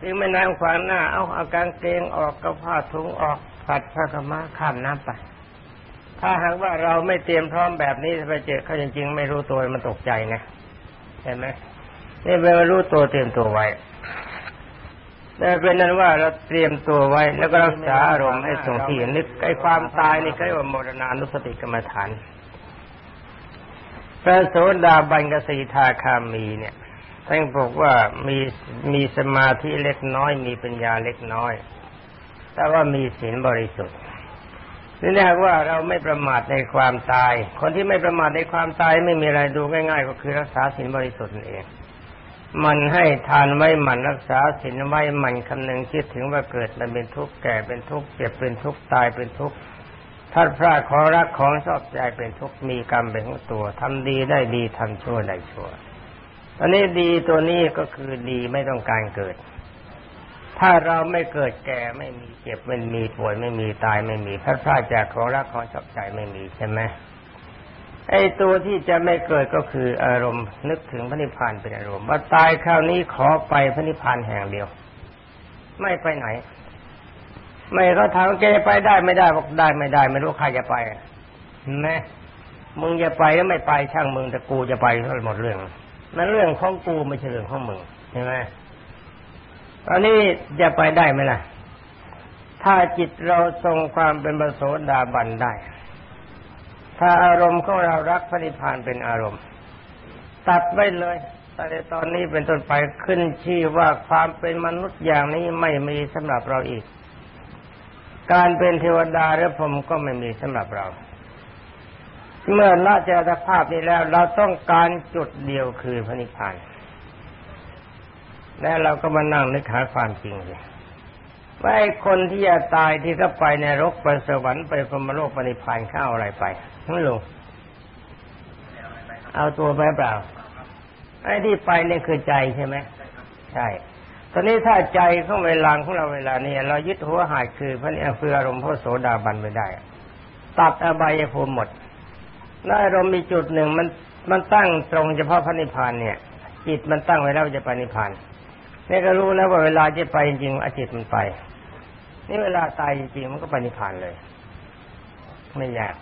ถึงแม่น้ำขวางหน้า เอาอากางเกงออกกระผ้าถุงออกผัดพระกมาข้ามน้ำไป ถ้าหากว่าเราไม่เตรียมพร้อมแบบนี้ไปเจอเขาจริง ๆ ไม่รู้ตัวมันตกใจนะเห็นไหมนี่เวลารู้ตัวเตรียมตัวไว้แต่เป็นนั้นว่าเราเตรียมตัวไว้ แล้วก็รักษาอารมณ์ให้ทรงที่นึกไอ้ความตายนี่ใก็เรียกว่ามรณานุสติกรรมฐานพระโสดาบันกสีทาคามีเนี่ย ท่านบอกว่ามีมีสมาธิเล็กน้อย มีปัญญาเล็กน้อย แต่ว่ามีศีลบริสุทธิ์นี่แน่ว่าเราไม่ประมาทในความตาย คนที่ไม่ประมาทในความตายไม่มีอะไรดูง่าย ๆ ก็คือรักษาศีลบริสุทธิ์นั่นเอง มันให้ทานไว้มันรักษาศีลไว้มันคำนึงคิดถึงว่าเกิดมันเป็นทุกข์แก่เป็นทุกข์เจ็บเป็นทุกข์ตายเป็นทุกข์ทัดพลาดของรักของชอบใจเป็นทุกข์มีกรรมเป็นของตัวทำดีได้ดีทำชั่วได้ชั่ว อนนี้ดีตัวนี้ก็คือดีไม่ต้องการเกิด ถ้าเราไม่เกิดแก่ไม่มีเจ็บไม่มีป่วยไม่มีตายไม่มีพัดพลาดจากของรักของชอบใจไม่มีใช่ไหมไอ้ตัวที่จะไม่เกิดก็คืออารมณ์นึกถึงพระนิพพานเป็นอารมณ์ว่าตายคราวนี้ขอไปพระนิพพานแห่งเดียว ไม่ไปไหน ไม่เขาถามแกไปได้ไม่ได้บอกได้ไม่ได้ ไม่รู้ใครจะไปนะมึงจะไปก็ไม่ไปช่างมึงแต่กูจะไปก็หมดเรื่อง นั่นเรื่องของกูไม่ใช่เรื่องของมึงใช่ไหมตอนนี้จะไปได้ไหมล่ะ ถ้าจิตเราทรงความเป็นบโสดาบันได้ ถ้าอารมณ์ของเรารักพระนิพพานเป็นอารมณ์ ตัดไว้เลยแต่ตอนนี้เป็นต้นไปขึ้นชื่อว่าความเป็นมนุษย์อย่างนี้ไม่มีสำหรับเราอีก การเป็นเทวดาหรือผมก็ไม่มีสำหรับเรา เมื่อละเจตภาพนี้แล้ว เราต้องการจุดเดียวคือพระนิพพานและเราก็มานั่งนึกหาความจริงเลยว่าไอ้คนที่จะตายที่เขาไปในรกไปสวรรค์ไปพรมโลกปณิพานข้าอะไรไปทั้งลงเอาตัวไปเปล่าไอ้ที่ไปนี่คือใจใช่ไหมใช่ตอนนี้ถ้าใจของเวลาของเราเวลานี้เรายึดหัวหายคือพระเนี่ยคืออารมณ์พระโสดาบันไม่ได้ ตัดอบายภูมิหมด แล้วอารมณ์มีจุดหนึ่งมันมันตั้งตรงเฉพาะพระนิพพานเนี่ย จิตมันตั้งไว้แล้วจะไปนิพพานนี่ก็รู้แล้วว่าเวลาจะไปจริงอจิตมันไป นี่เวลาตายจริงมันก็ไปนิพพานเลย ไม่ยาก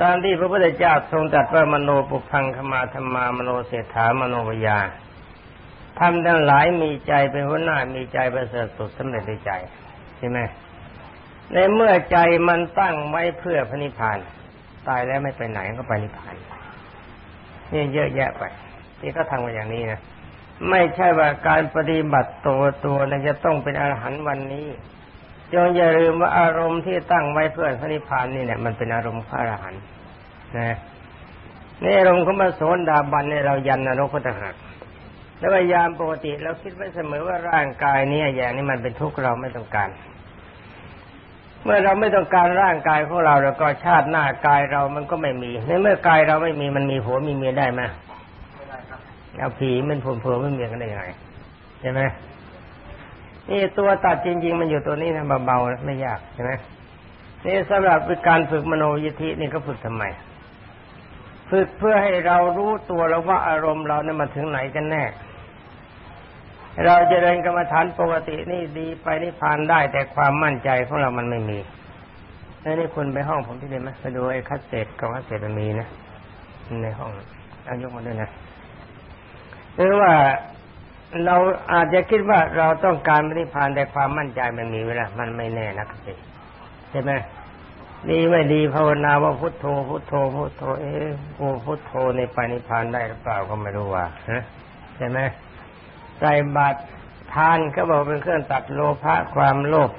ตามที่พระพุทธเจ้าทรงตรัสว่ามโนปุพังขมาธรรมามโนเศรษฐามโนวิยาทำทั้งหลายมีใจเป็นหัวหน้ามีใจประเสริฐสุดสำเร็จในใจใช่ไหมในเมื่อใจมันตั้งไว้เพื่อพระนิพพาน ตายแล้วไม่ไปไหนก็ไปนิพพานนี่เยอะแยะไปที่เขาทำมาอย่างนี้นะไม่ใช่ว่าการปฏิบัติตัวตัวนั้นจะต้องเป็นอรหันต์วันนี้จงอย่าลืมว่าอารมณ์ที่ตั้งไว้เพื่อพระนิพพานนี่เนี่ยมันเป็นอารมณ์พระอรหันต์นะนี่อารมณ์ของมาโสนดาบันเนี่ยเรายันนรกพุทธหักแล้วพยายามปกติเราคิดไว้เสมอว่าร่างกายนี้อย่างนี้มันเป็นทุกข์เราไม่ต้องการ เมื่อเราไม่ต้องการร่างกายของเราแล้วก็ชาติหน้ากายเรามันก็ไม่มี ในเมื่อกายเราไม่มีมันมีผัวมีเมียได้ไหมไม่ได้ครับเอาผีมันผัวผัวไม่เมียกันได้ยังไงใช่ไหมนี่ตัวตัดจริง ๆ มันอยู่ตัวนี้นะเบาๆไม่ยากใช่ไหมนี่สำหรับการฝึกมโนมยิทธินี่ก็ฝึกทำไม ฝึกเพื่อให้เรารู้ตัวแล้วว่าอารมณ์เราเนี่ยมาถึงไหนกันแน่ เราจะเดินกรรมฐานปกตินี่ดีไปนิพพานได้ แต่ความมั่นใจของเรามันไม่มีแล้วนี่คุณไปห้องผมที่เดียไหมไปดูไอ้คัสเซ็ตกับคัสเซ็ตมันมีนะในห้องเอายกมาด้วยนะหรือว่าเราอาจจะคิดว่าเราต้องการนิพพานแต่ความมั่นใจมันมีเวลามันไม่แน่นักสิใช่ไหมดีไม่ดีภาวนาว่าพุทโธพุทโธพุทโธเอ๊ะกูพุทโธในไปนิพพานได้หรือเปล่าก็ไม่รู้ว่าฮะใช่ไหม ใส่บาตรทานก็บอกเป็นเครื่องตัดโลภะความโลภ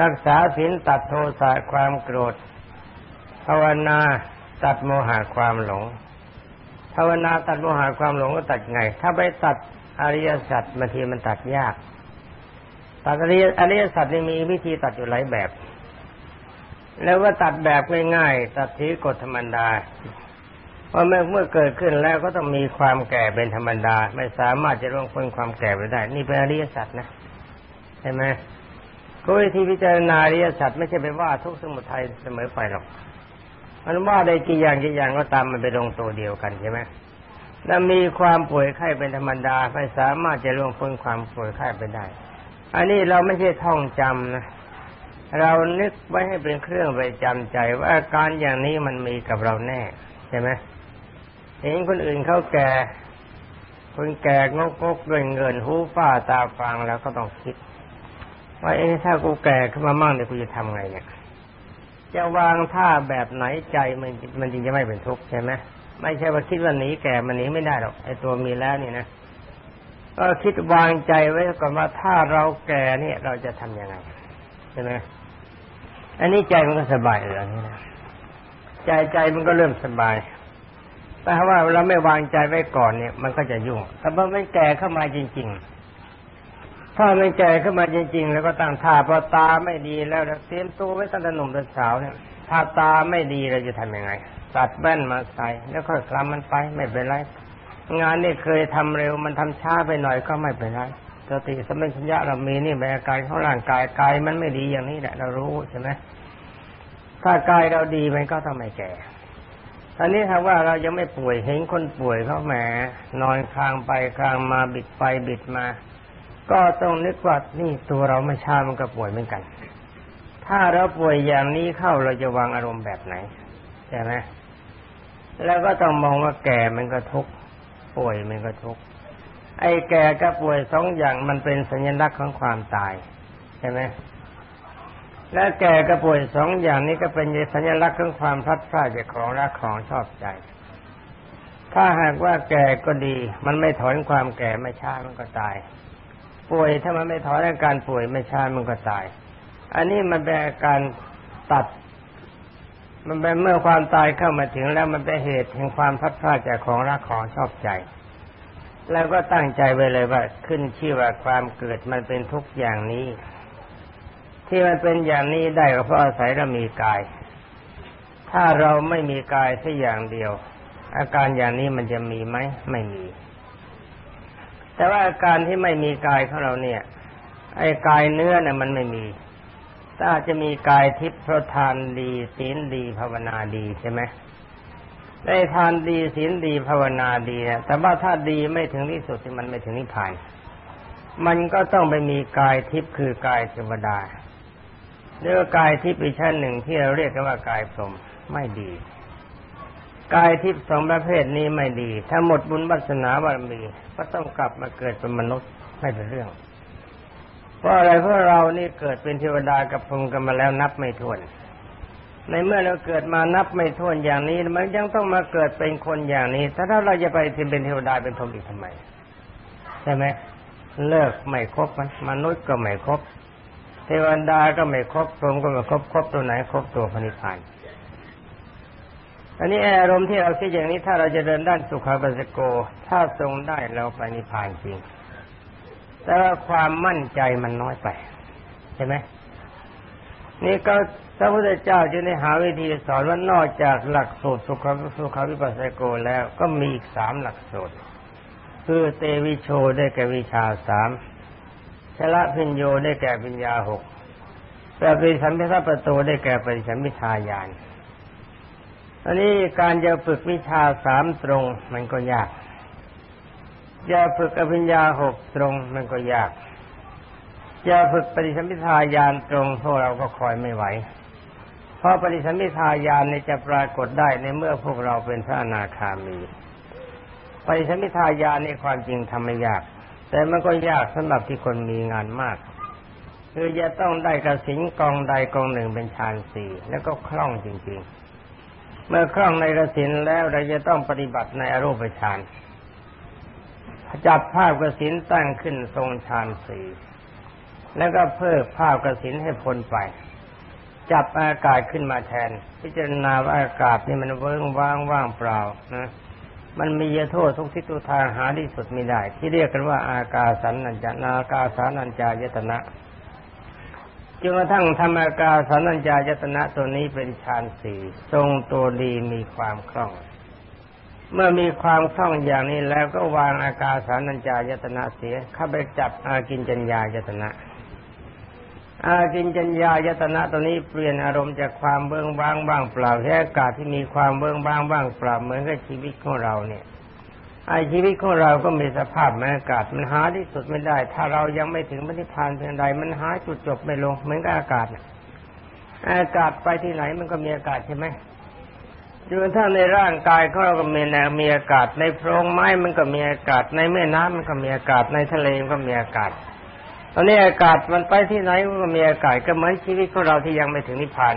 รักษาศีลตัดโทสะความโกรธ ภาวนาตัดโมหะความหลง ภาวนาตัดโมหะความหลงก็ตัดไง ถ้าไปตัดอริยสัจบางทีมันตัดยาก ตัดอริยอริยสัจนี่มีวิธีตัดอยู่หลายแบบ แล้วว่าตัดแบบง่ายๆตัดทีกฎธรรมดา เพราะเมื่อเมื่อเกิดขึ้นแล้วก็ต้องมีความแก่เป็นธรรมดา ไม่สามารถจะร่วงพ้นความแก่ไปได้ นี่เป็นอริยสัจนะใช่ไหมก็วิธีพิจารณาอริยสัจไม่ใช่ไปว่าทุกสมุทัยเสมอไปหรอกมันว่าได้กี่อย่างกี่อย่างก็ตามมันไปลงตัวเดียวกันใช่ไหมและมีความป่วยไข้เป็นธรรมดาไม่สามารถจะล่วงพ้นความป่วยไข้ไปได้ อันนี้เราไม่ใช่ท่องจำนะเรานึกไว้ให้เป็นเครื่องไปจำใจว่าอาการอย่างนี้มันมีกับเราแน่ใช่ไหม เห็นคนอื่นเขาแก่ คนแก่งกกเงินเงินหูฝ้าตาฟางแล้วก็ต้องคิด ว่าเอ๊ะถ้ากูแก่ขึ้นมามั่งเนี่ยกูจะทำไงเนี่ยจะวางท่าแบบไหนใจมันมันจริงจะไม่เป็นทุกข์ใช่ไหมไม่ใช่ว่าคิดว่าหนีแก่มันหนีไม่ได้หรอกไอ้ตัวมีแล้วนี่นะก็คิดวางใจไว้ก่อนว่าถ้าเราแก่เนี่ยเราจะทํำยังไงใช่ไหมอันนี้ใจมันก็สบายเลยนี่นะใจใจมันก็เริ่มสบาย แต่ว่าเราไม่วางใจไว้ก่อนเนี่ย มันก็จะยุ่ง แต่พอไม่แก่เข้ามาจริง ๆ ถ้าไม่แก่เข้ามาจริง ๆ แล้วก็ตั้งท่าพอตาไม่ดีแล้วเตรียมตัวไว้ตั้งแต่หนุ่มตั้งสาวเนี่ยถ้าตาไม่ดีเราจะทำยังไง ตัดแว่นมาใส่แล้วค่อยคลำมันไปไม่เป็นไร งานนี่เคยทำเร็วมันทำช้าไปหน่อยก็ไม่เป็นไรสติสมัชัญญะเรามีนี่แบบอาการของร่างกายกายมันไม่ดีอย่างนี้แหละเรารู้ใช่ไหมถ้ากายเราดีมันก็ต้องไม่แก่ อนนี้ถ้าว่าเรายังไม่ป่วยเห็นคนป่วยเขาแหมนอนคลางไปคลางมาบิดไปบิดมา ก็ต้องนึกว่านี่ตัวเราไม่ช้ามันก็ป่วยเหมือนกัน ถ้าเราป่วยอย่างนี้เข้าเราจะวางอารมณ์แบบไหนใช่ไหมแล้วก็ต้องมองว่าแก่มันก็ทุกป่วยมันก็ทุกไอ้แก่กับป่วยสองอย่างมันเป็นสัญลักษณ์ของความตายใช่ไหม และแก่กับป่วยสองอย่างนี้ก็เป็นสัญลักษณ์ของความพัดพลาดจากของรักของชอบใจ ถ้าหากว่าแก่ก็ดี มันไม่ถอนความแก่ไม่ช้ามันก็ตาย ป่วยถ้ามันไม่ถอนอาการป่วยไม่ช้ามันก็ตาย อันนี้มันเป็นอาการตัด มันเป็นเมื่อความตายเข้ามาถึงแล้วมันเป็นเหตุแห่งความพัดพลาดจากของรักของชอบใจ แล้วก็ตั้งใจไว้เลยว่าขึ้นชื่อว่าความเกิดมันเป็นทุกอย่างนี้ ที่มันเป็นอย่างนี้ได้ก็เพราะอาศัยเรามีกาย ถ้าเราไม่มีกายแค่อย่างเดียว อาการอย่างนี้มันจะมีไหมไม่มี แต่ว่าอาการที่ไม่มีกายของเราเนี่ย ไอ้กายเนื้อเนี่ยมันไม่มีถ้าจะมีกายทิพย์เพราะทานดีศีลดีภาวนาดีใช่ไหมได้ทานดีศีลดีภาวนาดีนะแต่ว่าถ้าดีไม่ถึงที่สุดที่มันไม่ถึงนิพพาน มันก็ต้องไปมีกายทิพย์คือกายเทวดา เรียกว่ากายทิพย์อีกชั้นหนึ่งที่เราเรียกกันว่ากายพรมไม่ดี กายทิพย์สองประเภทนี้ไม่ดี ถ้าหมดบุญวัสนาบารมีก็ต้องกลับมาเกิดเป็นมนุษย์ไม่เป็นเรื่อง เพราะอะไรเพราะเรานี่เกิดเป็นเทวดากับพรหมกันมาแล้วนับไม่ถ้วน ในเมื่อเราเกิดมานับไม่ถ้วนอย่างนี้มันยังต้องมาเกิดเป็นคนอย่างนี้ ถ้าถ้าเราจะไปเป็นเทวดาเป็นพรหมอีกทำไมใช่ไหมเลิกไม่ครบมันมนุษย์ก็ไม่ครบ เทวดาก็ไม่ครบพรหมก็ไม่ครบครบตัวไหนครบตัวพระนิพพานอันนี้อารมณ์ที่เราคิดอย่างนี้ถ้าเราจะเดินด้านสุขาปัสโก ถ้าทรงได้เราไปนิพพานจริง แต่ว่าความมั่นใจมันน้อยไปใช่ไหมนี่ก็พระพุทธเจ้าจะได้หาวิธีสอนว่านอกจากหลักสูตรสุขสุขวิปัสสโกแล้วก็มีอีกสามหลักสูตร คือเตวิโชได้แก่วิชาสาม ชละพิญโยได้แก่ปัญญาหกแต่ปริสัมพิทัประตูได้แก่ปริสัมพิทายานอันนี้การจะฝึกวิชาสามตรงมันก็ยากจะฝึกอภิญญาหกตรงมันก็ยากจะฝึกปฏิสัมพิทายานตรงพวกเราก็คอยไม่ไหว เพราะปฏิสัมพิทายานในจะปรากฏได้ในเมื่อพวกเราเป็นพระอนาคามี ปฏิสัมพิทายานในความจริงทำไม่ยาก แต่มันก็ยากสำหรับที่คนมีงานมาก คือจะต้องได้กระสินกองใดกองหนึ่งเป็นฌานสี่แล้วก็คล่องจริง ๆ เมื่อคล่องในกระสินแล้วเราจะต้องปฏิบัติในอรูปฌานจับภาพกระสินตั้งขึ้นทรงฌานสี่แล้วก็เพิ่มภาพกระสินให้พ้นไป จับอากาศขึ้นมาแทน พิจารณาว่าอากาศนี่มันเวิ้งว่างว่างเปล่านะ มันมีโทษทุกทิศทุกทางหาที่สุดไม่ได้ ที่เรียกกันว่าอากาสันนัญจาอากาสานัญจายตนะจนกระทั่งธรรมากาสันนัญจายตนะตัวนี้เป็นฌานสี่ทรงตัวดีมีความคล่อง เมื่อมีความคล่องอย่างนี้แล้วก็วางอากาสานัญจายตนะเสียเข้าไปจับอากินจัญญายตนะ อากินจัญญายตนะตัวนี้เปลี่ยนอารมณ์จากความเบื้องบ้างบ้างเปล่าแค่อากาศที่มีความเบื้องบ้างบ้างเปล่าเหมือนกับชีวิตของเราเนี่ยไอชีวิตของเราก็มีสภาพแม้อากาศมันหาที่สุดไม่ได้ ถ้าเรายังไม่ถึงมรรคผลเพียงใดมันหาจุดจบไม่ลงเหมือนกับอากาศอากาศไปที่ไหนมันก็มีอากาศใช่ไหมจนถ้าในร่างกายของเราก็มีแนวมีอากาศในโพรงไม้มันก็มีอากาศในแม่น้ำมันก็มีอากาศในทะเลมันก็มีอากาศ ตอนนี้อากาศมันไปที่ไหนก็มีอากาศก็เหมือนชีวิตของเราที่ยังไม่ถึงนิพพาน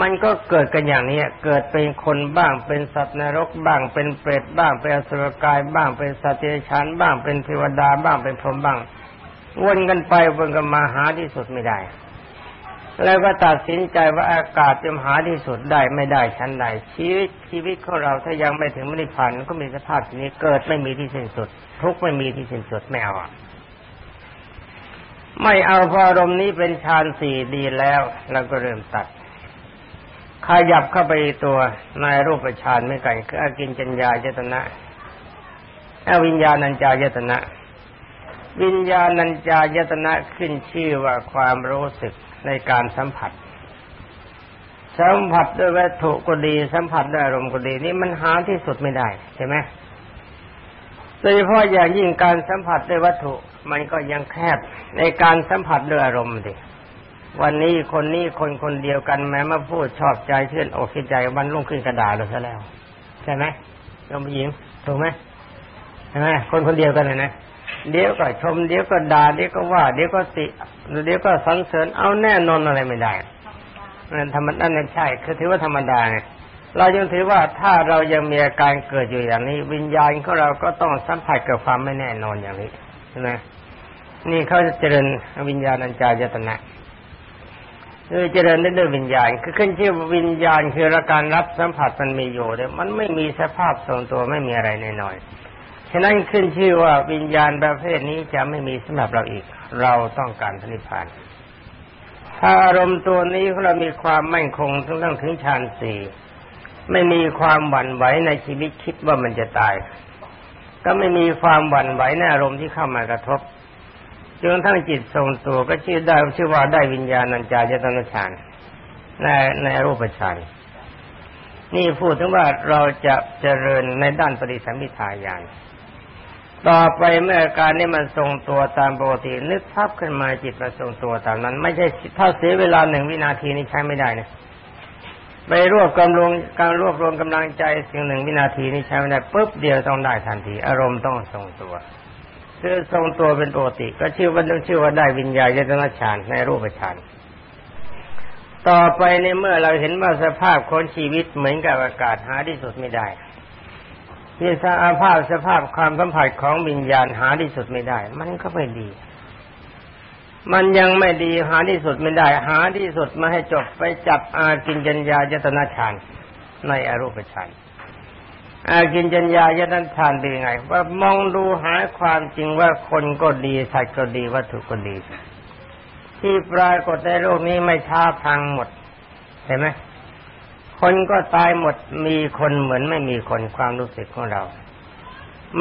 มันก็เกิดกันอย่างนี้เกิดเป็นคนบ้าง เป็นสัตว์นรกบ้าง เป็นเปรตบ้าง เป็นอสุรกายบ้าง เป็นสัตว์เดรัจฉานบ้าง เป็นเทวดาบ้าง เป็นพรหมบ้าง วนกันไปวนกันมาหาที่สุดไม่ได้ แล้วก็ตัดสินใจว่าอากาศจะหาที่สุดได้ไม่ได้ชั้นใดชีวิตชีวิตของเราถ้ายังไม่ถึงมรรคผลก็มีสภาพนี้เกิดไม่มีที่สิ้นสุด ทุกไม่มีที่สิ้นสุดไม่เอา ไม่เอาพอารมณ์นี้เป็นฌานสี่ดีแล้วเราก็เริ่มตัด ขยับเข้าไปตัวในรูปฌานไม่ไกลคืออากินจัญญายตนะอวิญญาณัญจายตนะ วิญญาณัญจายตนะขึ้นชื่อว่าความรู้สึกในการสัมผัส สัมผัสด้วยวัตถุก็ดีสัมผัสด้วยอารมณ์ก็ดีนี่มันหาที่สุดไม่ได้ใช่ไหมโดยเฉพาะอย่างยิ่งการสัมผัสด้วยวัตถุ มันก็ยังแคบในการสัมผัสด้วยอารมณ์ดิวันนี้คนนี้คนคนเดียวกันแม้มาพูดชอบใจเชื่อนอกคิดใจวันรุ่งขึ้นกระดาษเราซะแล้ว ใช่ไหมเราผู้หญิงถูกไหมใช่ไหมคนคนเดียวกันเลยนะเดี๋ยวก็ชมเดี๋ยวก็ด่าเดี๋ยวก็ว่า เดี๋ยวก็ติเดี๋ยวก็สรรเสริญเอาแน่นอนอะไรไม่ได้นั่นธรรมนั่นใช่ คือถือว่าธรรมดาไงเรายังถือว่าถ้าเรายังมีอาการเกิดอยู่อย่างนี้ วิญญาณของเราก็ต้องสัมผัสกับความไม่แน่นอนอย่างนี้ใช่ไหม นี่เขาจะเจริญวิญญาณัญจายตนะคือเจริญได้ด้วยวิญญาณ คือขึ้นชื่อวิญญาณคืออาการรับสัมผัสมันมีอยู่แต่มันไม่มีสภาพทรงตัวไม่มีอะไรแน่นอนฉะนั้นขึ้นชื่อว่าวิญญาณประเภทนี้จะไม่มีสำหรับเราอีก เราต้องการพระนิพพานถ้าอารมณ์ตัวนี้เรามีความมั่นคงทั้งทั้งถึงฌานสี่ไม่มีความหวั่นไหวในชีวิตคิดว่ามันจะตาย ก็ไม่มีความหวั่นไหวในอารมณ์ที่เข้ามากระทบ จนทั้งจิตทรงตัวก็ชื่อได้ชื่อว่าได้วิญญาณัญจายตนะฌานในในรูปฌานนี่พูดถึงว่าเราจะเจริญในด้านปฏิสัมพิทายานต่อไปเมื่อการนี้มันทรงตัวตามปกตินึกภาพขึ้นมาจิตมาทรงตัวตามนั้น ไม่ใช่ถ้าเสียเวลาหนึ่งวินาทีนี้ใช้ไม่ได้นะไปรวบกำลังการรวบรวมกำลังใจสิ่งหนึ่งวินาทีนี้ใช้ไม่ได้ปุ๊บเดียวต้องได้ทันที อารมณ์ต้องทรงตัว คือทรงตัวเป็นปกติ ก็ชื่อว่าต้องชื่อว่าได้วิญญาณยตนาฌานในรูปฌานต่อไปในเมื่อเราเห็นว่าสภาพคนชีวิตเหมือนกับอากาศหาที่สุดไม่ได้ที่สภาพสภาพความสัมผัสของวิญญาณหาที่สุดไม่ได้ มันก็ไม่ดี มันยังไม่ดีหาที่สุดไม่ได้ หาที่สุดมาให้จบไปจับอากินจัญญายตนาฌานในอรูปฌาน อากินจัญญายตนาฌานเป็นไง ว่ามองดูหาความจริงว่าคนก็ดีสัตว์ก็ดีวัตถุก็ดี ที่ปรากฏในโลกนี้ไม่ช้าพังหมด เห็นไหมคนก็ตายหมดมีคนเหมือนไม่มีคนความรู้สึกของเรา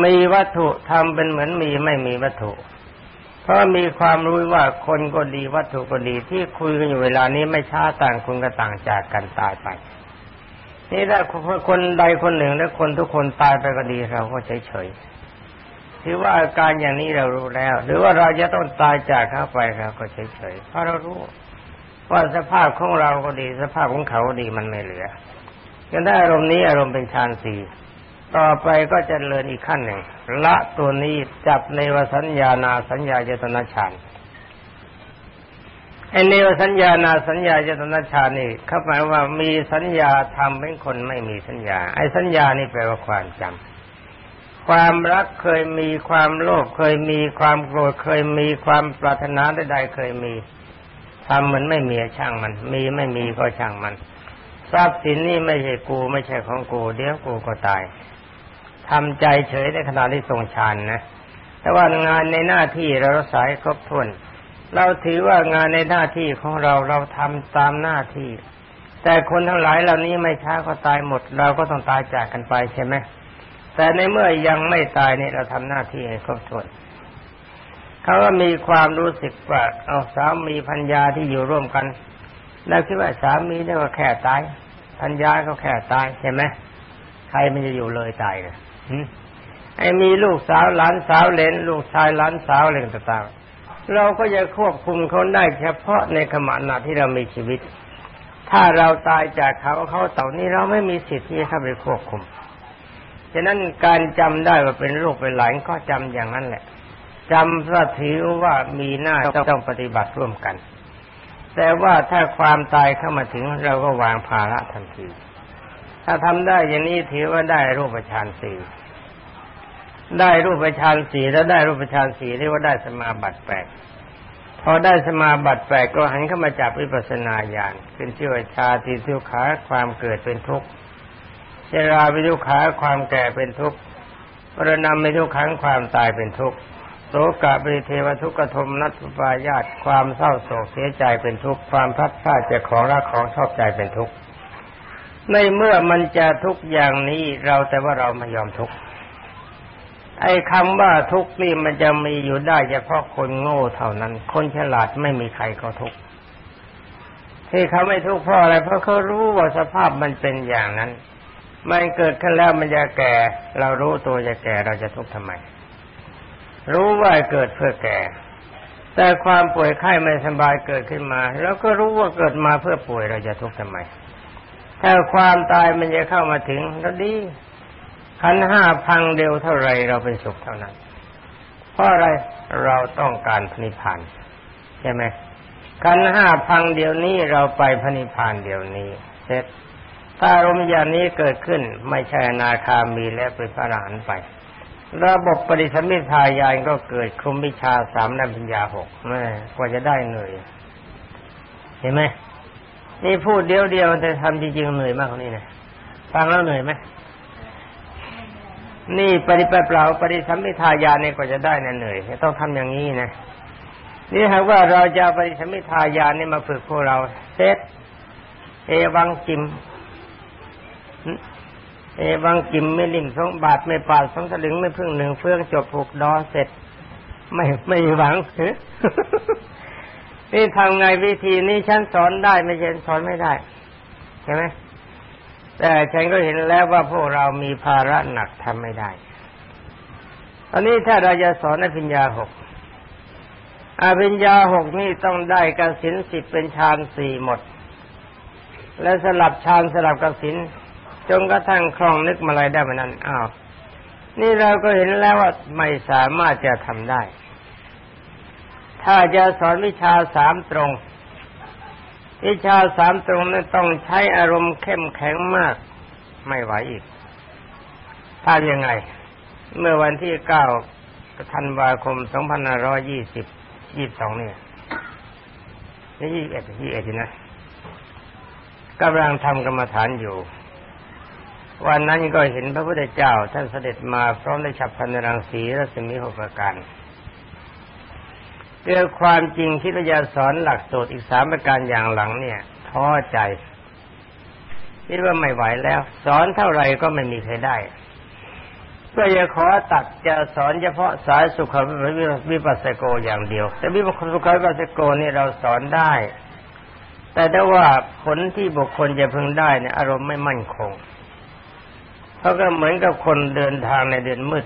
มีวัตถุทำเป็นเหมือนมีไม่มีวัตถุ เพราะมีความรู้ว่าคนก็ดีวัตถุก็ดีที่คุยกันอยู่เวลานี้ไม่ช้าต่างคนก็ต่างจากกันตายไป นี่ถ้าคนใดคนหนึ่งและคนทุกคนตายไปก็ดีเราก็เฉยเฉยถือว่าอาการอย่างนี้เรารู้แล้ว หรือว่าเราจะต้องตายจากเขาไปเราก็เฉยเฉยเพราะเรารู้ว่าสภาพของเราก็ดี สภาพของเขาดีมันไม่เหลือกันได้อารมณ์นี้อารมณ์เป็นฌานสี่ต่อไปก็จะเลินอีกขั้นหนึ่งละตัวนี้จับในวสัญญานาสัญญาเจตนาฌาน ไอเนวสัญญานาสัญญาเจตนาฌานี่เขาหมายว่ามีสัญญาทำเป็นคนไม่มีสัญญา ไอสัญญานี่แปลว่าความจำความรักเคยมีความโลภเคยมีความโกรธเคยมีความปรารถนาใดๆเคยมีทำมันไม่มีช่างมัน มีไม่มีก็ช่างมัน ทรัพย์สินนี่ไม่ใช่กูไม่ใช่ของกู เดี๋ยวกูก็ตายทำใจเฉยในขณะที่ทรงฌานนะ แต่ว่างานในหน้าที่เราสายครบถ้วน เราถือว่างานในหน้าที่ของเราเราทำตามหน้าที่ แต่คนทั้งหลายเหล่านี้ไม่ช้าก็ตายหมด เราก็ต้องตายจากกันไปใช่ไหมแต่ในเมื่อยังไม่ตายเนี่ยเราทำหน้าที่ให้ครบถ้วนเขาก็มีความรู้สึกว่าเอาสามีพัญญาที่อยู่ร่วมกันแล้วคิดว่าสามีนี่ก็แค่ตายพัญญาก็แค่ตายใช่ไหมใครมันจะอยู่เลยตายเลยไอ้มีลูกสาวหลานสาวเลนลูกชายหลานสาวอะไรต่าง เราก็จะควบคุมเขาได้เฉพาะในขณะที่เรามีชีวิต ถ้าเราตายจากเขาเขาเต่านี้เราไม่มีสิทธิ์ที่จะเข้าไปควบคุม ฉะนั้นการจำได้ว่าเป็นลูกเป็นหลานก็จำอย่างนั้นแหละจำพระถือว่ามีหน้าต้องปฏิบัติร่วมกัน แต่ว่าถ้าความตายเข้ามาถึงเราก็วางภาระทันที ถ้าทำได้อย่างนี้ถือว่าได้รูปฌานสี่ ได้รูปฌานสี่แล้วได้รูปฌานสี่เรียกว่าได้สมาบัติแปดพอได้สมาบัติแปดก็หันเข้ามาจับวิปัสสนาญาณขึ้นชื่อว่าชาติทุกขาความเกิดเป็นทุกข์เจราวิทุกขาความแก่เป็นทุกข์ปรณามิทุกขังความตายเป็นทุกข์โสกะปริเทวทุกขทมนัตปายาตความเศร้าโศกเสียใจเป็นทุกข์ความพัดพลาดจากของรักของชอบใจเป็นทุกข์ในเมื่อมันจะทุกอย่างนี้เราแต่ว่าเราไม่ยอมทุกข์ ไอ้คำว่าทุกข์นี่มันจะมีอยู่ได้เฉพาะคนโง่เท่านั้น คนฉลาดไม่มีใครก็ทุกข์ที่เขาไม่ทุกข์เพราะอะไร เพราะเขารู้ว่าสภาพมันเป็นอย่างนั้น มันเกิดขึ้นแล้วมันจะแก่ เรารู้ตัวจะแก่เราจะทุกข์ทำไม รู้ว่าเกิดเพื่อแก่ แต่ความป่วยไข้ไม่สบายเกิดขึ้นมา แล้วก็รู้ว่าเกิดมาเพื่อป่วยเราจะทุกข์ทำไม ถ้าความตายมันจะเข้ามาถึงก็ดี ขันห้าพังเดียวเท่าไรเราเป็นสุขเท่านั้น เพราะอะไรเราต้องการพนิพานใช่ไหมขันห้าพังเดียวนี้เราไปพนิพานเดียวนี้เสร็จถ้าอารมณ์อย่างนี้เกิดขึ้นไม่ใช่นาคามีและเป็นพระอรหันต์ไป ระบบปฏิสัมพิทายานก็เกิดคุมวิชาสามนัปัญญาหกแม่กว่าจะได้เหนื่อยเห็นไหมนี่พูดเดียวเดียวแต่ทำจริงๆเหนื่อยมากกว่านี้นะฟังแล้วเหนื่อยไหม นี่ปฏิปัติเปล่าปฏิสัมพิทายานนี่ยกว่าจะได้เนี่ยเหนื่อยต้องทำอย่างนี้นะนี่หากว่าเราจะปฏิสัมพิทายานนี่มาฝึกพวกเราเซตเอวังจิมเอวังกิมไม่ลิ่มสองบาทไม่ปาดสองสลึงไม่พึ่งหนึ่งเฟื่องจบผูกดอเสร็จ ไม่ไม่หวังนี่ทำไงวิธีนี้ฉันสอนได้ไม่ใช่สอนไม่ได้ใช่ไหม แต่ฉันก็เห็นแล้วว่าพวกเรามีภาระหนักทำไม่ได้ ตอนนี้ถ้าเราจะสอนอภิญญาหกอภิญญาหกนี่ต้องได้กสินสิบเป็นฌานสี่หมด และสลับฌานสลับกสินจนกระทั่งคล่องนึกมาอะไรได้มานั้นอ้าวนี่เราก็เห็นแล้วว่าไม่สามารถจะทำได้ ถ้าจะสอนวิชาสามตรง วิชาสามตรงนั้นต้องใช้อารมณ์เข้มแข็งมาก ไม่ไหวอีกถ้ายังไง เมื่อวันที่เก้าธันวาคมสองพันห้าร้อยยี่สิบยี่สองเนี่ยนี่ยี่เอ็ดยี่เอ็ดนะกำลังทำกรรมฐานอยู่ วันนั้นก็เห็นพระพุทธเจ้าท่านเสด็จมาพร้อมด้วยฉับพันรังสีรัศมีหกประการ เรื่องความจริงที่เราจะสอนหลักสูตรอีกสามประการอย่างหลังเนี่ยท้อใจคิดว่าไม่ไหวแล้ว สอนเท่าไหร่ก็ไม่มีใครได้ก็จะขอตัดจะสอนเฉพาะสายสุขวิปัสสโกอย่างเดียว แต่วิปัสสุขวิปัสสโกนี่เราสอนได้ แต่ถ้าว่าผลที่บุคคลจะพึงได้เนี่ยอารมณ์ไม่มั่นคงเขาก็เหมือนกับคนเดินทางในเดือนมืด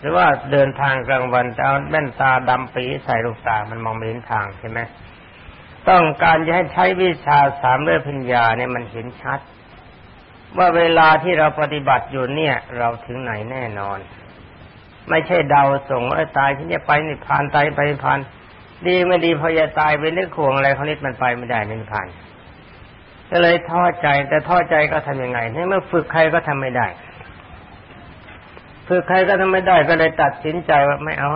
หรือว่าเดินทางกลางวันแต่เอาแว่นตาดำปีใส่ลูกตา มันมองไม่เห็นทางใช่ไหมต้องการจะให้ใช้วิชาสามเรื่องปัญญาเนี่ยมันเห็นชัด ว่าเวลาที่เราปฏิบัติอยู่เนี่ย เราถึงไหนแน่นอน ไม่ใช่เดาส่งว่าตายที่จะไปนิพพานตายไปนิพพานดีไม่ดีพอจะตายไปนึกข่วงอะไรเขานิดมันไปไม่ได้นิพพานก็เลยท้อใจแต่ท้อใจก็ทํำยังไงในเมื่อฝึกใครก็ทำไม่ได้ ฝึกใครก็ทำไม่ได้ก็เลยตัดสินใจว่าไม่เอา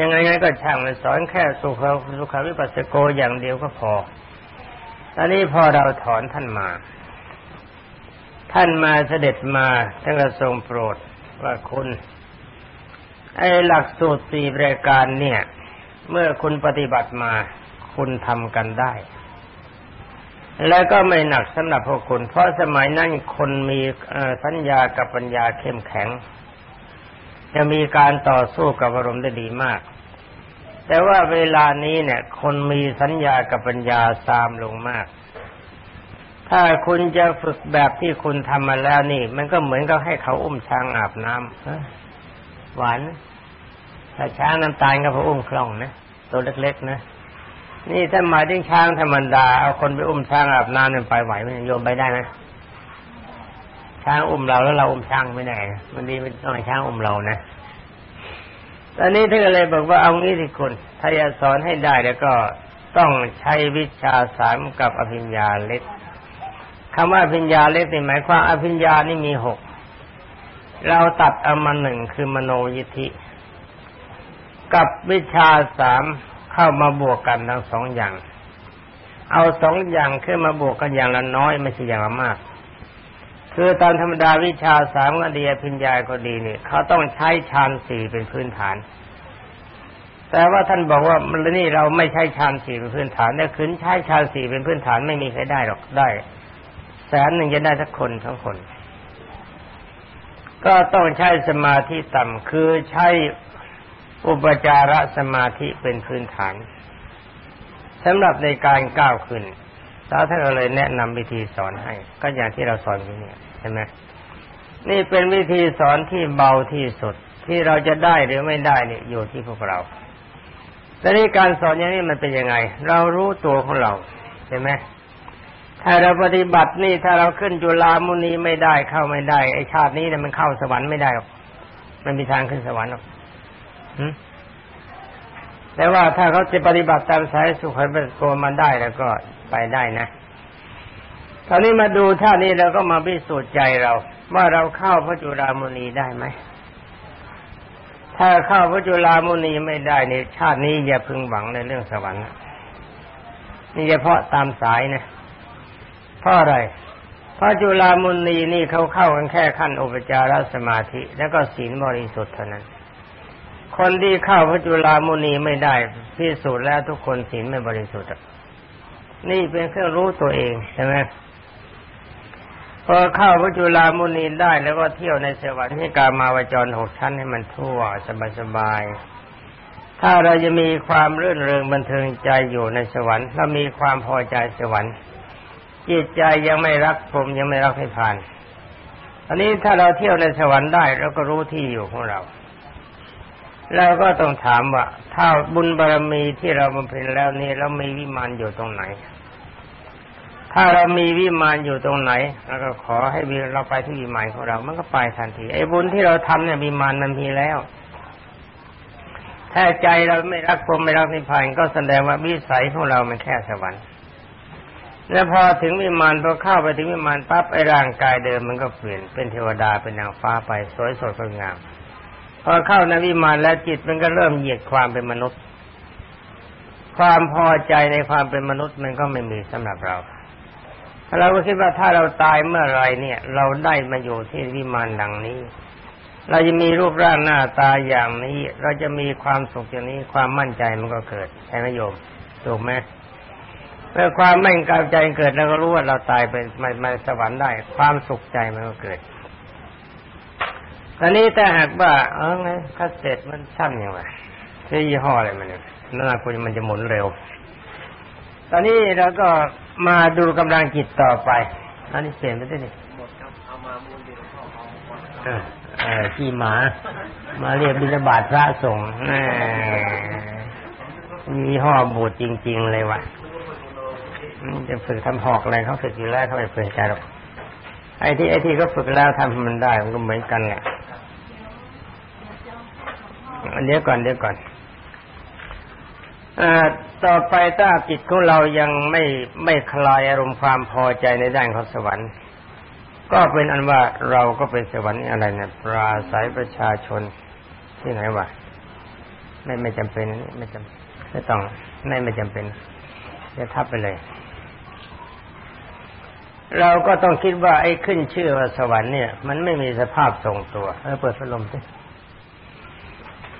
ยังไงก็ช่างเลยสอนแค่สุขสุขวิปัสสโกอย่างเดียวก็พอตอนนี้พอเราถอนท่านมา ท่านมาเสด็จมาท่านก็ทรงโปรดว่าคุณ ไอ้หลักสูตรสี่รายการเนี่ย เมื่อคุณปฏิบัติมา คุณทำกันได้ แล้วก็ไม่หนักสำหรับพวกคุณ เพราะสมัยนั้นคนมีสัญญากับปัญญาเข้มแข็ง จะมีการต่อสู้กับอารมณ์ได้ดีมาก แต่ว่าเวลานี้เนี่ย คนมีสัญญากับปัญญาซามลงมาก ถ้าคุณจะฝึกแบบที่คุณทำมาแล้วนี่ มันก็เหมือนกับให้เขาอุ้มช้างอาบน้ำหวานถ้าช้างน้ำตาลก็พออุ้มคล่องนะ ตัวเล็กๆนะนี่ถ้าหมายถึงช้างธรรมดาเอาคนไปอุ้มช้างอาบน้ำมันไปไหวไหมโยมไปได้ไหม ช้างอุ้มเราแล้วเราอุ้มช้างไม่ได้มันดีเป็นต้องช้างอุ้มเรานะตอนนี้ท่านเลยบอกว่าเอางี้ที่คุณถ้าจะสอนให้ได้แล้วก็ต้องใช้วิชาสามกับอภิญญาเล็กคำว่าอภิญญาเล็กนี่หมายความอภิญญานี่มีหกเราตัดเอามาหนึ่งคือมโนยิธิ กับวิชาสามเข้ามาบวกกันทั้งสองอย่าง เอาสองอย่างขึ้นมาบวกกันอย่างละน้อยไม่ใช่อย่างละมาก คือตอนธรรมดาวิชาสามก็ดีพิญญาก็ดีนี่เขาต้องใช้ฌานสี่เป็นพื้นฐาน แต่ว่าท่านบอกว่ามันนี่เราไม่ใช้ฌานสี่เป็นพื้นฐานแต่คืนใช้ฌานสี่เป็นพื้นฐานไม่มีใครได้หรอกได้ แสนหนึ่งจะได้สักคนทั้งคน ก็ต้องใช้สมาธิต่ำคือใช้อุปจารสมาธิเป็นพื้นฐานสำหรับในการก้าวขึ้น ถ้าท่านก็เลยแนะนำวิธีสอนให้ ก็อย่างที่เราสอนอยู่เนี่ยใช่ไหมนี่เป็นวิธีสอนที่เบาที่สุดที่เราจะได้หรือไม่ได้เนี่ยอยู่ที่พวกเราแต่นี่การสอนอย่างนี้มันเป็นยังไง เรารู้ตัวของเราใช่ไหมถ้าเราปฏิบัตินี่ถ้าเราขึ้นจุลามุนีไม่ได้เข้าไม่ได้ไอชาตินี้เนี่ยมันเข้าสวรรค์ไม่ได้หรอกมันมีทางขึ้นสวรรค์หรอกแต่ว่าถ้าเขาจะปฏิบัติตามสายสุขเป็นโกมาได้แล้วก็ ไปได้นะตอนนี้มาดูท่านี้เราก็มาพิสูจน์ใจเรา ว่าเราเข้าพระจุลามุนีได้ไหมถ้าเข้าพระจุลามุนีไม่ได้ในชาตินี้อย่าพึงหวังในเรื่องสวรรค์นี่เฉพาะตามสายนะเพราะอะไรพระจุลามุนีนี่เขาเข้ากันแค่ขั้นอุปจารสมาธิ แล้วก็ศีลบริสุทธิ์เท่านั้น คนที่เข้าพระจุลามุนีไม่ได้พิสูจน์แล้วทุกคนศีลไม่บริสุทธิ์ นี่เป็นเครื่องรู้ตัวเองใช่ไหมพอเข้าพระจุลามุนีได้แล้วก็เที่ยวในสวรรค์ให้การมาวจรหกชั้นให้มันทั่วสบายๆถ้าเราจะมีความรื่นเริงบันเทิงใจอยู่ในสวรรค์ถ้ามีความพอใจสวรรค์จิตใจยังไม่รักผมยังไม่รักให้ผ่านอันนี้ถ้าเราเที่ยวในสวรรค์ได้เราก็รู้ที่อยู่ของเราเราก็ต้องถามว่า ถ้าบุญบารมีที่เราบำเพ็ญแล้วนี่เรามีวิมานอยู่ตรงไหน ถ้าเรามีวิมานอยู่ตรงไหนเราก็ขอให้เราไปที่วิมานของเรา มันก็ไปทันที ไอ้บุญที่เราทำเนี่ยวิมานมันมีแล้ว ถ้าใจเราไม่รักพรมไม่รักนิพพานก็แสดงว่าวิสัยของเรามันแค่สวรรค์แล้วพอถึงวิมานพอเข้าไปถึงวิมานปั๊บไอ้ร่างกายเดิมมันก็เปลี่ยนเป็นเทวดาเป็นนางฟ้าไปสวยสดงดงาม พอเข้าในวิมานแล้วจิตมันก็เริ่มเหยียดความเป็นมนุษย์ ความพอใจในความเป็นมนุษย์มันก็ไม่มีสำหรับเรา เราก็คิดว่าถ้าเราตายเมื่อไรเนี่ย เราได้มาอยู่ที่วิมานหลังนี้ เราจะมีรูปร่างหน้าตาอย่างนี้ เราจะมีความสุขอย่างนี้ ความมั่นใจมันก็เกิดใช่ไหมโยมถูกไหมเมื่อความไม่กาใจเกิดเราก็รู้ว่าเราตายไปมาสวรรค์ได้ ความสุขใจมันก็เกิดตอนนี้แต่หากว่า เออไงคัสเซ็ตมันสั้นยังไงชื่อยี่ห้ออะไรมันเนี่ยนั่นคุณมันจะหมุนเร็ว ตอนนี้เราก็มาดูกำลังจิตต่อไป อันนี้เปลี่ยนไปได้นี่เออเออขี่หมา มาเรียกบิณฑบาตพระสงฆ์ยี่ห้อบูดจริง ๆ เลยวะจะฝึกทำหอกอะไรเขาฝึกอยู่แล้วเขาไม่เปิดใจหรอกไอ้ที่ไอ้ที่เขาฝึกแล้วทำมันได้มันก็เหมือนกันแหละเดี๋ยวก่อนเดี๋ยวก่อนอ ต่อไปถ้าจิตของเรายังไม่ไม่คลายอารมณ์ความพอใจในด้านของสวรรค์ ก็เป็นอันว่าเราก็เป็นสวรรค์อะไรเนี่ยปราศัยประชาชนที่ไหนวะไม่ไม่จำเป็นไม่จำไม่ต้องไม่ไม่จำเป็นจะทับไปเลย เราก็ต้องคิดว่าไอ้ขึ้นชื่อว่าสวรรค์เนี่ย มันไม่มีสภาพทรงตัวเออเปิดพัดลมสิ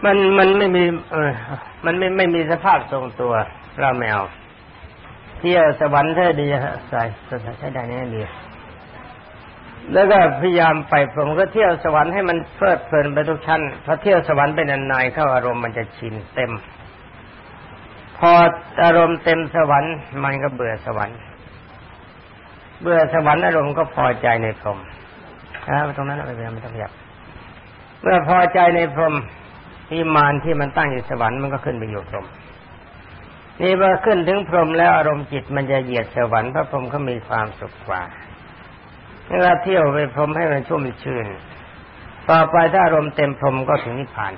มันมันไม่มี เออ มันไม่ไม่มีสภาพทรงตัว เราไม่เอาเที่ยวสวรรค์เท่ดีฮะใส่ใช้ได้แน่ดีแล้วก็พยายามไปผมก็เที่ยวสวรรค์ให้มันเพลิดเพลินไปทุกชั้นพอเที่ยวสวรรค์เป็นนานๆเข้าอารมณ์มันจะชินเต็ม พออารมณ์เต็มสวรรค์มันก็เบื่อสวรรค์ เบื่อสวรรค์อารมณ์ก็พอใจในพรมอ่าตรงนั้นไม่เป็นไรไม่ต้องอยากเมื่อพอใจในพรม วิมานที่มันตั้งอยู่สวรรค์มันก็ขึ้นไปอยู่พรหมนี่พอขึ้นถึงพรหมแล้วอารมณ์จิตมันจะเหยียดสวรรค์พระพรหมเขามีความสุขกว่าเวลาเที่ยวไปพรหมให้มันชุ่มชื่น ต่อไปถ้าอารมณ์เต็มพรหมก็ถึงนิพพาน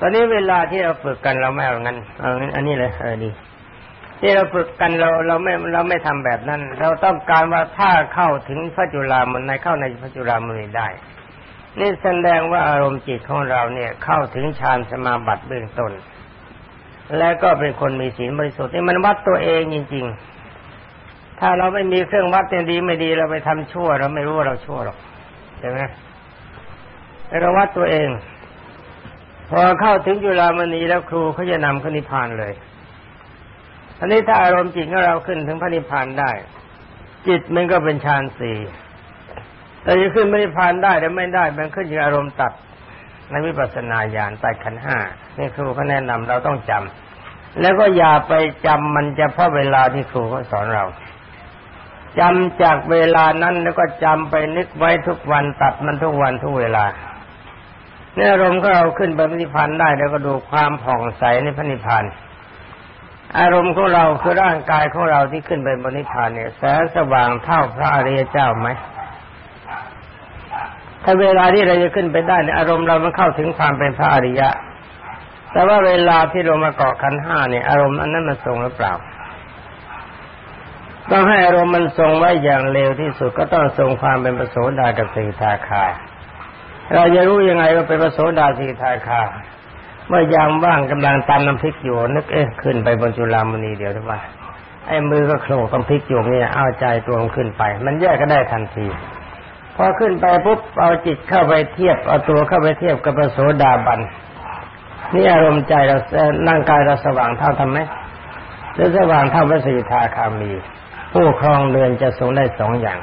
ตอนนี้เวลาที่เราฝึกกันเราไม่เอางั้นเอางั้นอันนี้เลยเออดีที่เราฝึกกันเราเราไม่เราไม่ทำแบบนั้น เราต้องการว่าถ้าเข้าถึงพระจุลามนในเข้าในพระจุลามนีได้ นี่แสดงว่าอารมณ์จิตของเราเนี่ยเข้าถึงฌานสมาบัติเบื้องต้น และก็เป็นคนมีศีลบริสุทธิ์นี่มันวัดตัวเองจริง ๆ ถ้าเราไม่มีเครื่องวัดเนี่ยดีไม่ดีเราไปทำชั่ว เราไม่รู้ว่าเราชั่วหรอกใช่ไหมแต่เราวัดตัวเอง พอเข้าถึงจุฬามณีแล้วครูเขาจะนำขึ้นนิพพานเลยอันนี้ถ้าอารมณ์จิตของเราขึ้นถึงพระนิพพานได้ จิตมันก็เป็นฌานสี่ แต่จะขึ้นพระนิพพานได้หรือไม่ได้มันขึ้นอยู่อารมณ์ตัดในวิปัสสนาญาณตัดขันห้านี่ครูเขาแนะนำเราต้องจำแล้วก็อย่าไปจำมันจะเพราะเวลาที่ครูเขาสอนเราจำจากเวลานั้นแล้วก็จำไปนึกไว้ทุกวันตัดมันทุกวันทุกเวลาเนี่ยอารมณ์ของเราขึ้นไปพระนิพพานได้แล้วก็ดูความผ่องใสในพระนิพพานอารมณ์ของเราคือร่างกายของเราที่ขึ้นไปบนนิพพานเนี่ยแสงสว่างเท่าพระอริยเจ้าไหม ถ้าเวลาที่เราจะขึ้นไปได้เนี่ยอารมณ์เรามันเข้าถึงความเป็นพระอริยะ แต่ว่าเวลาที่เรามาเกาะขันห้าเนี่ยอารมณ์อันนั้นมันทรงหรือเปล่า ต้องให้อารมณ์มันทรงไว้อย่างเร็วที่สุดก็ต้องทรงความเป็นประโสดากับสีทาคาเราจะรู้ยังไงว่าเป็นประโสดาสีทาคาเมื่อยามว่างกำลังตำน้ำพริกอยู่นึกเอ๊ะขึ้นไปบนจุลามณีเดี๋ยวทุกวันไอ้มือก็โขลกน้ำพริกอยู่เนี่ยเอาใจตัวมันขึ้นไป มันแยกก็ได้ทันที พอขึ้นไปปุ๊บเอาจิตเข้าไปเทียบเอาตัวเข้าไปเทียบกับพระโสดาบันนี่อารมณ์ใจเรานั่งกายเราสว่างเท่าทำไหมหรือสว่างเท่าพระสีทาคามี ผู้ครองเรือนจะทรงได้สองอย่าง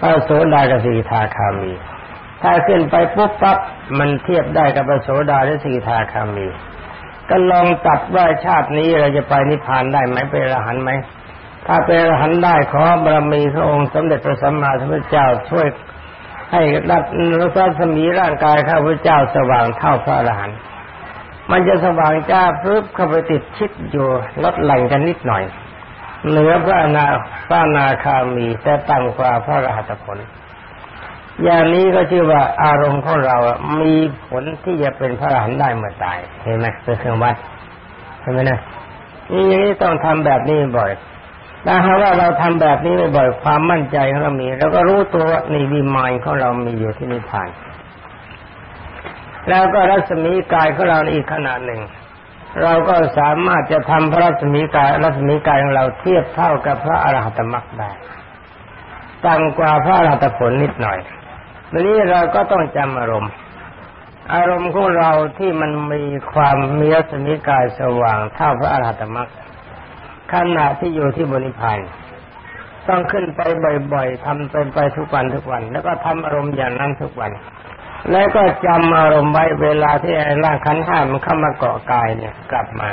พระโสดากับสีทาคามี ถ้าขึ้นไปปุ๊บปั๊บมันเทียบได้กับพระโสดาและสีทาคามี ก็ลองตัดว่าชาตินี้เราจะไปนิพพานได้ไหมเป็นอรหันต์ไหม ถ้าเป็นอรหันได้ขอบารมีพระองค์สมเด็จพระสัมมาสัมพุทธเจ้าช่วยให้รัตรัศมีร่างกายข้าพเจ้าสว่างเท่าพระอรหันต์มันจะสว่างจ้าปึ๊บเข้าไปติดชิดอยู่ลดหลั่งกันนิดหน่อย เหนือพระนาพระนาคามีแต่ต่ำกว่าพระอรหัตผล อย่างนี้ก็ชื่อว่าอารมณ์ของเรามีผลที่จะเป็นพระอรหันต์ได้เมื่อตายเห็นไหมเป็นเครื่องวัดเห็นไหมนะนี่อย่างนี้ต้องทำแบบนี้บ่อย ถ้าหากว่าเราทำแบบนี้บ่อยความมั่นใจของเรามีแล้วก็รู้ตัวว่านี่วิมานของเรามีอยู่ที่นิพพานแล้วก็รัศมีกายของเราอีกขนาดหนึ่ง เราก็สามารถจะทำพระรัศมีกายรัศมีกายของเราเทียบเท่ากับพระอรหัตมรรคได้ต่ำกว่าพระอรหัตผลนิดหน่อยทีนี้เราก็ต้องจำอารมณ์ อารมณ์ของเราที่มันมีความมีรัศมีกายสว่างเท่าพระอรหัตมรรค ขณะที่อยู่ที่บริพานต้องขึ้นไปบ่อยๆทำเป็นไปทุกวันทุกวัน แล้วก็ทำอารมณ์อย่างนั้นทุกวัน แล้วก็จำอารมณ์ไว้เวลาที่ร่างขันห้ามันเข้ามาเกาะกายเนี่ยกลับมา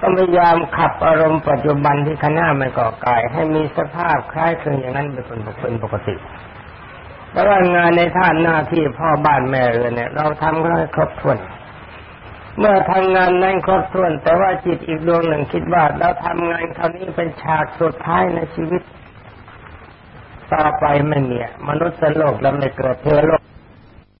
ต้องพยายามขับอารมณ์ปัจจุบันที่ขันห้ามันเกาะกาย ให้มีสภาพคล้ายคลึงอย่างนั้นเป็นปกติแต่ว่างานในท่านหน้าที่พ่อบ้านแม่เรือนเนี่ย เราทำให้ครบถ้วน เมื่อทำงานนั้นครบถ้วน แต่ว่าจิตอีกดวงหนึ่งคิดว่าเราทำงานคราวนี้เป็นฉากสุดท้ายในชีวิต ต่อไปไม่มีมนุษย์โลกแล้วไม่เกิดเทวโลก